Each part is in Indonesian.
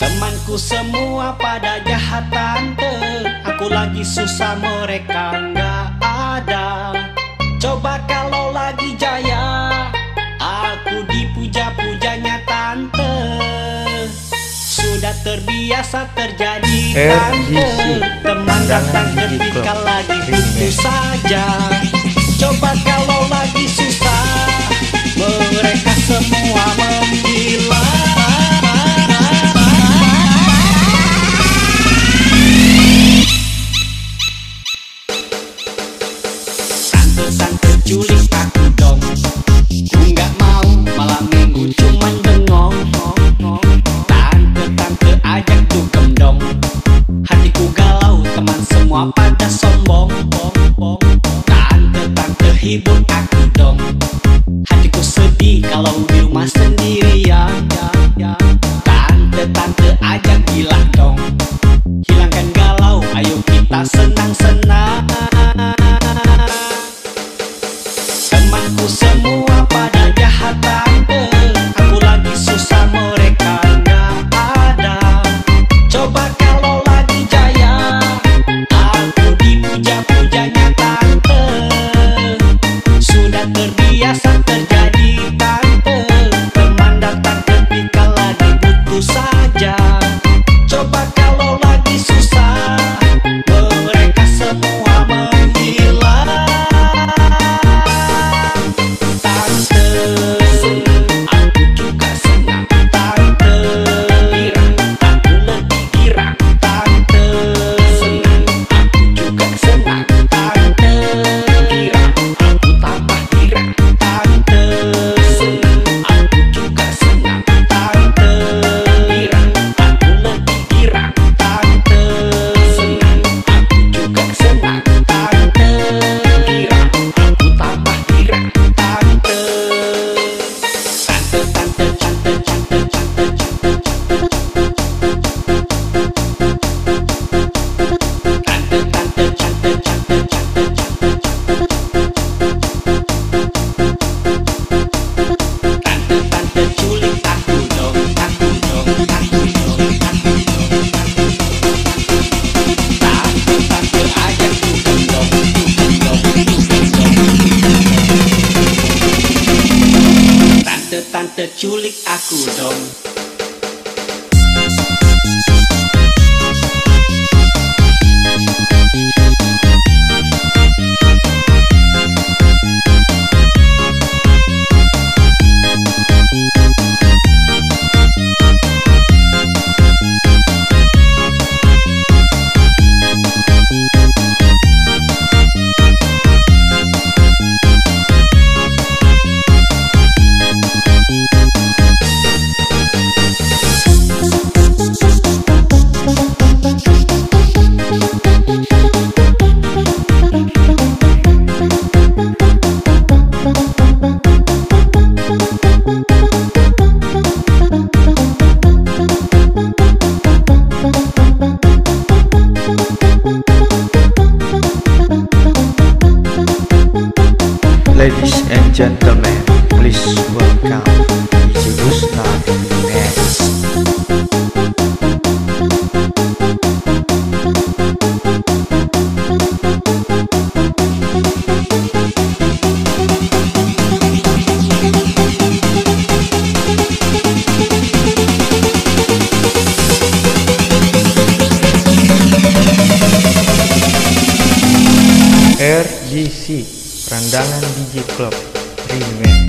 Temanku semua pada jahat tante Aku lagi susah mereka nggak ada. Coba kalau lagi jaya Aku dipuja-pujanya tante. Sudah terbiasa terjadi tante. Teman datang ketika Feliz Natal. tante culik aku dong Ladies and gentlemen, please welcome DJ Gustaf Next. RGC Randangan DJ Club Remix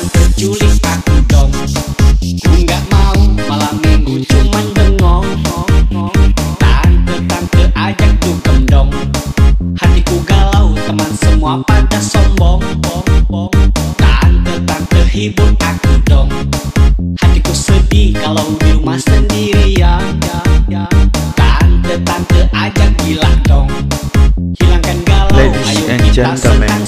jangan terculik aku dong. Ku gak mau malam minggu cuman bengong. Tante-tante ajak dukem dong Hatiku galau teman semua pada sombong. Tante-tante hibur aku dong. Hatiku sedih kalau di rumah sendirian. Tante-tante ajak gila dong. Hilangkan galau Ladies ayo kita senang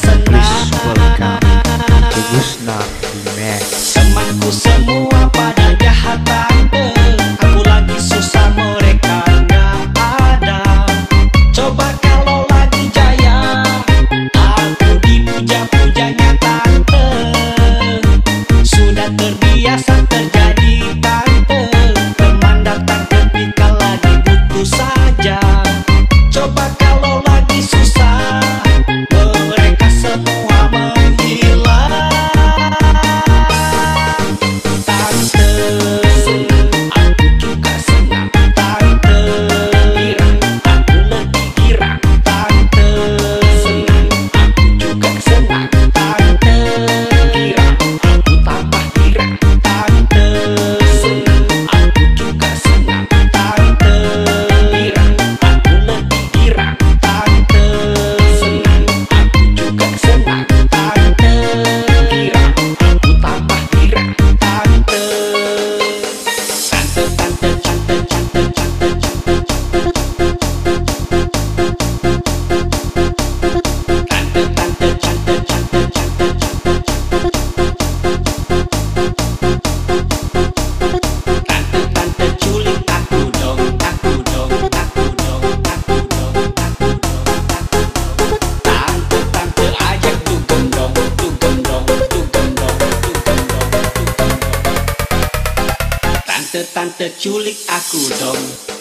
tante-tante culik aku dong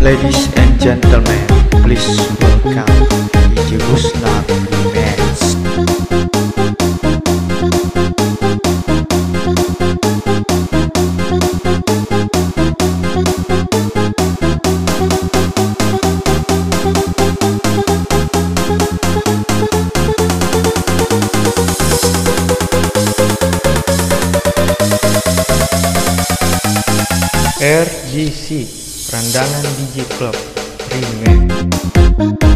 Ladies and gentlemen, please welcome DJ Gusnar Remix. RGC Randangan DJ Club. Remake.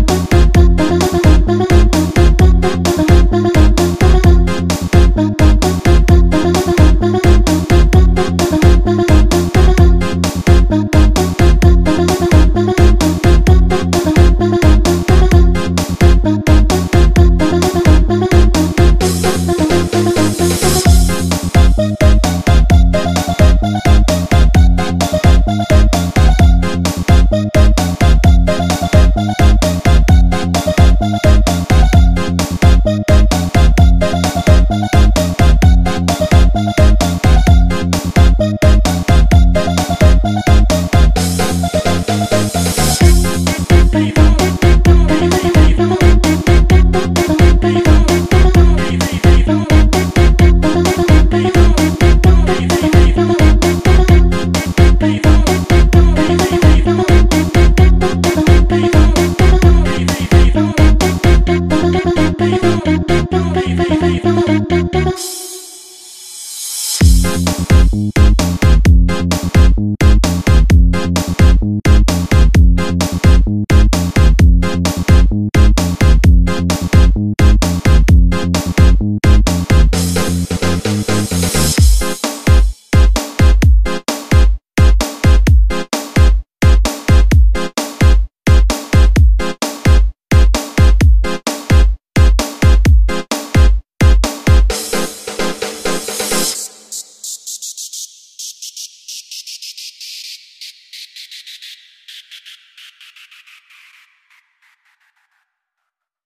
Thank